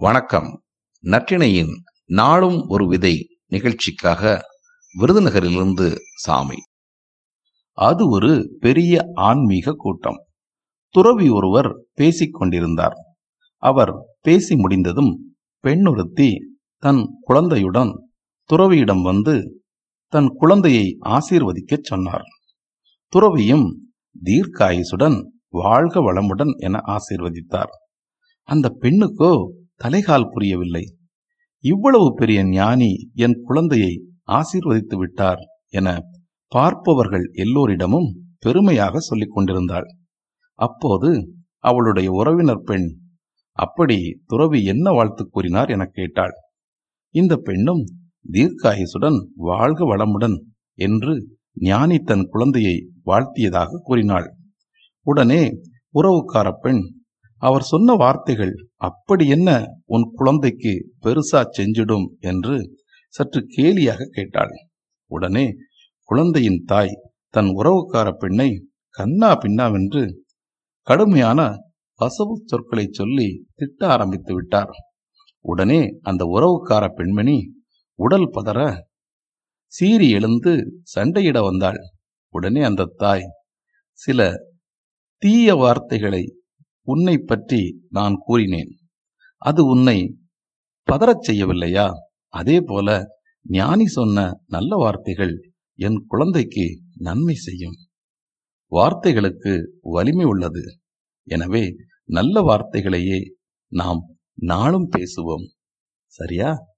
வணக்கம். நற்றிணையின் நாளும் ஒரு விதை நிகழ்ச்சிக்காக விருதுநகரிலிருந்து சாமி. அது ஒரு பெரிய ஆன்மீக கூட்டம். துறவி ஒருவர் பேசிக் கொண்டிருந்தார். அவர் பேசி முடிந்ததும் பெண்ணுறுத்தி தன் குழந்தையுடன் துறவியிடம் வந்து தன் குழந்தையை ஆசீர்வதிக்கச் சொன்னார். துறவியும் தீர்க்காயுசுடன் வாழ்க வளமுடன் என ஆசீர்வதித்தார். அந்த பெண்ணுக்கோ தலைகால் புரியவில்லை. இவ்வளவு பெரிய ஞானி என் குழந்தையை ஆசீர்வதித்து விட்டார் என பார்ப்பவர்கள் எல்லோரிடமும் பெருமையாக சொல்லிக் கொண்டிருந்தாள். அப்போது அவளுடைய உறவினர் பெண் அப்படி துறவி என்ன வாழ்த்து கூறினார்? என கேட்டாள். இந்த பெண்ணும் தீர்க்காயுசுடன் வாழ்க வளமுடன் என்று ஞானி தன் குழந்தையை வாழ்த்தியதாக கூறினாள். உடனே உறவுக்கார பெண் அவர் சொன்ன வார்த்தைகள் அப்படி என்ன உன் குழந்தைக்கு பெருசா செஞ்சிடும் என்று சற்று கேலியாக கேட்டாள். உடனே குழந்தையின் தாய் தன் உறவுக்கார பெண்ணை கண்ணா பின்னாவென்று கடுமையான வசவு சொற்களை சொல்லி திட்ட ஆரம்பித்து விட்டார். உடனே அந்த உறவுக்கார பெண்மணி உடல் பதற சீறி எழுந்து சண்டையிட வந்தாள். உடனே அந்த தாய் சில தீய வார்த்தைகளை உன்னை பற்றி நான் கூறினேன். அது உன்னை பதறச் செய்யவில்லையா? அதே போல ஞானி சொன்ன நல்ல வார்த்தைகள் என் குழந்தைக்கு நன்மை செய்யும். வார்த்தைகளுக்கு வலிமை உள்ளது. எனவே நல்ல வார்த்தைகளையே நாம் நாளும் பேசுவோம். சரியா?